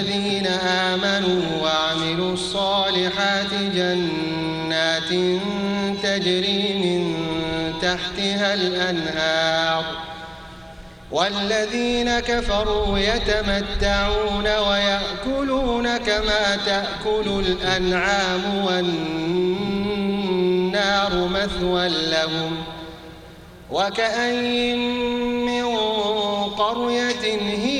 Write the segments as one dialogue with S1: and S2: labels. S1: الذين آمنوا وعملوا الصالحات جنات تجري من تحتها الأنهار والذين كفروا يتمتعون ويأكلون كما تأكل الأنعام والنار مثوى لهم وكأين من قرية هي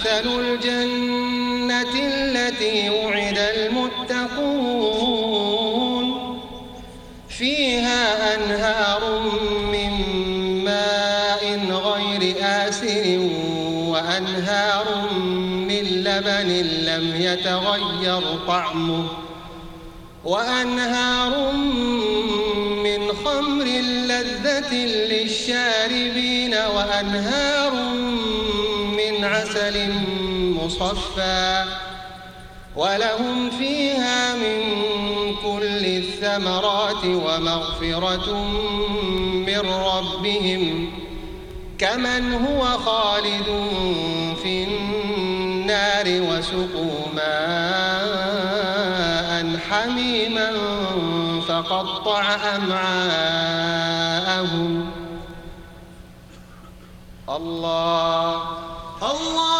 S1: مثل الجنة التي وعد المتقون فيها أنهار من ماء غير آسر وأنهار من لبن لم يتغير طعمه وأنهار من خمر لذة للشاربين وأنهار من جبل مصفى ولهم فيها من كل الثمرات ومغفرة من ربهم كمن هو خالد في النار وسقوا ماء حميما فقطع أمعاءهم الله الله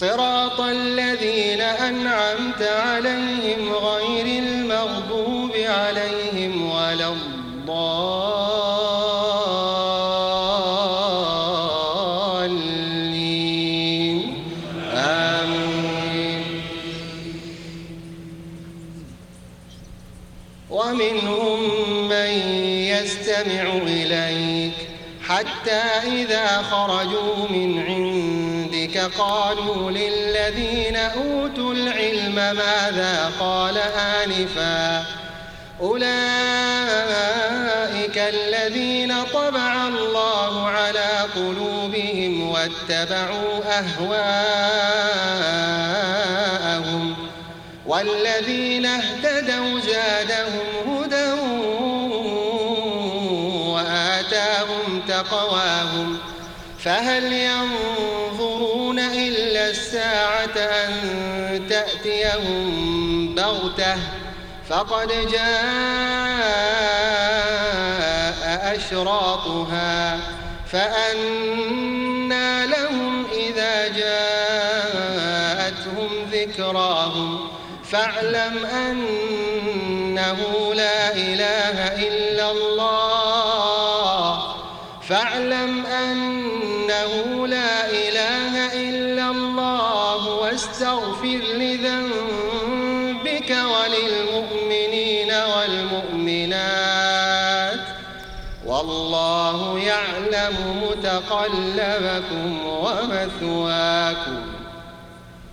S1: صراط الذين أنعمت عليهم غير المغضوب عليهم ولا الضالين آمين ومنهم من يستمع إليك حتى إذا خرجوا من عندك قالوا للذين أوتوا العلم ماذا قال آنفا أولئك الذين طبع الله على قلوبهم واتبعوا أهواءهم والذين اهتدوا زادهم هدى وآتاهم تقواهم فهل ينظرون الساعة أن تأتيهم بغتة فقد جاء أشراطها فأنا لهم إذا جاءتهم ذكراهم فاعلم أنه لا إله إلا الله فاعلم أنه لا إله والله يعلم متقلبكم ومثواكم